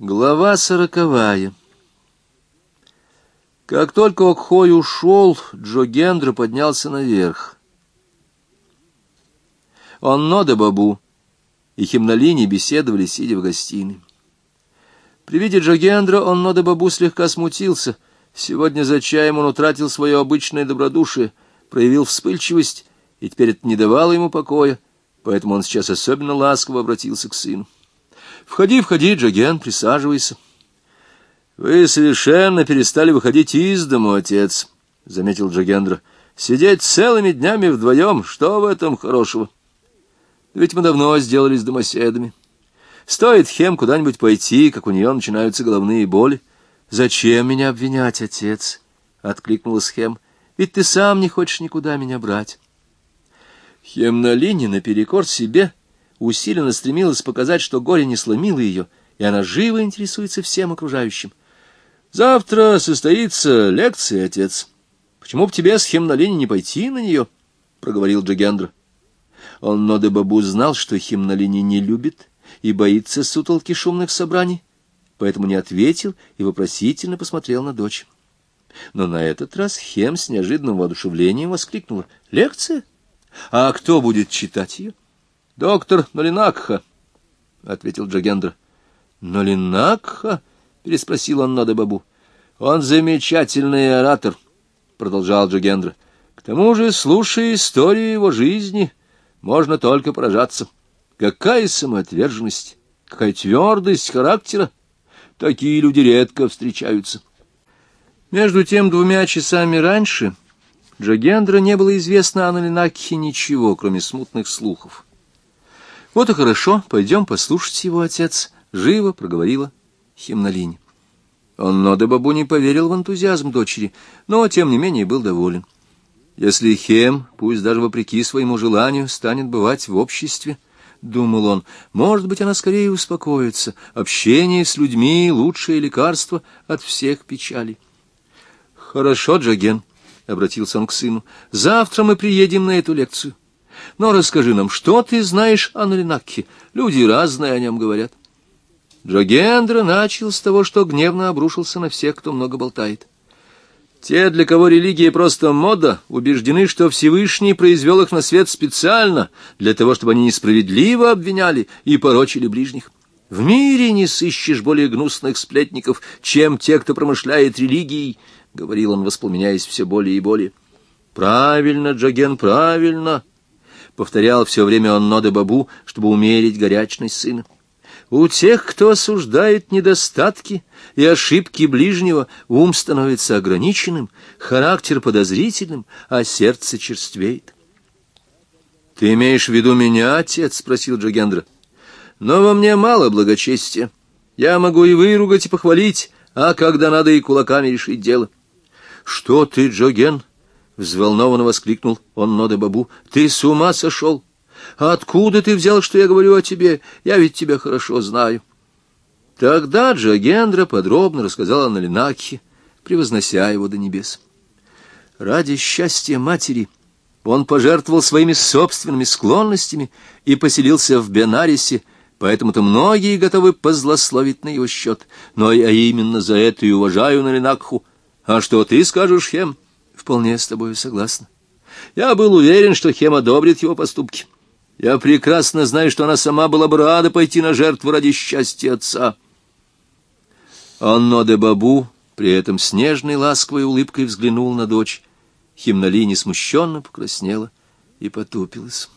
Глава сороковая Как только Окхой ушел, Джо Гендра поднялся наверх. Он Нода Бабу и Химнолини беседовали, сидя в гостиной. При виде Джогендра он Нода Бабу слегка смутился. Сегодня за чаем он утратил свое обычное добродушие, проявил вспыльчивость, и теперь это не давало ему покоя, поэтому он сейчас особенно ласково обратился к сыну. Входи, входи, Джоген, присаживайся. Вы совершенно перестали выходить из дому, отец, — заметил Джогендра. Сидеть целыми днями вдвоем, что в этом хорошего? Ведь мы давно сделались домоседами. Стоит Хем куда-нибудь пойти, как у нее начинаются головные боли. Зачем меня обвинять, отец? — откликнулась Хем. Ведь ты сам не хочешь никуда меня брать. Хем на линии наперекор себе — усиленно стремилась показать, что горе не сломило ее, и она живо интересуется всем окружающим. «Завтра состоится лекция, отец. Почему бы тебе с Химнолини не пойти на нее?» — проговорил Джагендра. Он Ноде-Бабу знал, что Химнолини не любит и боится сутолки шумных собраний, поэтому не ответил и вопросительно посмотрел на дочь. Но на этот раз Хем с неожиданным воодушевлением воскликнула. «Лекция? А кто будет читать ее?» — Доктор Нолинакха, — ответил Джагендра. — Нолинакха? — переспросил он Нода Бабу. — Он замечательный оратор, — продолжал Джагендра. — К тому же, слушая историю его жизни, можно только поражаться. Какая самоотверженность, какая твердость характера! Такие люди редко встречаются. Между тем, двумя часами раньше Джагендра не было известно о Нолинакхе ничего, кроме смутных слухов. Вот и хорошо, пойдем послушать его, отец, — живо проговорила Химнолинь. Он Нода Бабу не поверил в энтузиазм дочери, но, тем не менее, был доволен. Если Хем, пусть даже вопреки своему желанию, станет бывать в обществе, — думал он, — может быть, она скорее успокоится. Общение с людьми — лучшее лекарство от всех печалей. — Хорошо, Джаген, — обратился он к сыну, — завтра мы приедем на эту лекцию. Но расскажи нам, что ты знаешь о Налинакке? Люди разные о нем говорят. Джогендра начал с того, что гневно обрушился на всех, кто много болтает. Те, для кого религия просто мода, убеждены, что Всевышний произвел их на свет специально, для того, чтобы они несправедливо обвиняли и порочили ближних. В мире не сыщешь более гнусных сплетников, чем те, кто промышляет религией, — говорил он, воспламеняясь все более и более. — Правильно, Джоген, правильно, — повторял все время он Ноде Бабу, чтобы умерить горячность сына. У тех, кто осуждает недостатки и ошибки ближнего, ум становится ограниченным, характер подозрительным, а сердце черствеет. — Ты имеешь в виду меня, отец? — спросил Джогендра. — Но во мне мало благочестия. Я могу и выругать, и похвалить, а когда надо и кулаками решить дело. — Что ты, Джоген? —— взволнованно воскликнул он Ноде Бабу. — Ты с ума сошел? Откуда ты взял, что я говорю о тебе? Я ведь тебя хорошо знаю. Тогда Джагендра подробно рассказал о Налинакхе, превознося его до небес. Ради счастья матери он пожертвовал своими собственными склонностями и поселился в Бенарисе, поэтому-то многие готовы позлословить на его счет. Но я именно за это и уважаю Налинакху. А что ты скажешь, Хем? — вполне с тобой согласна. Я был уверен, что Хем одобрит его поступки. Я прекрасно знаю, что она сама была бы рада пойти на жертву ради счастья отца. Анно де Бабу при этом с нежной ласковой улыбкой взглянул на дочь. Химнали смущенно покраснела и потупилась.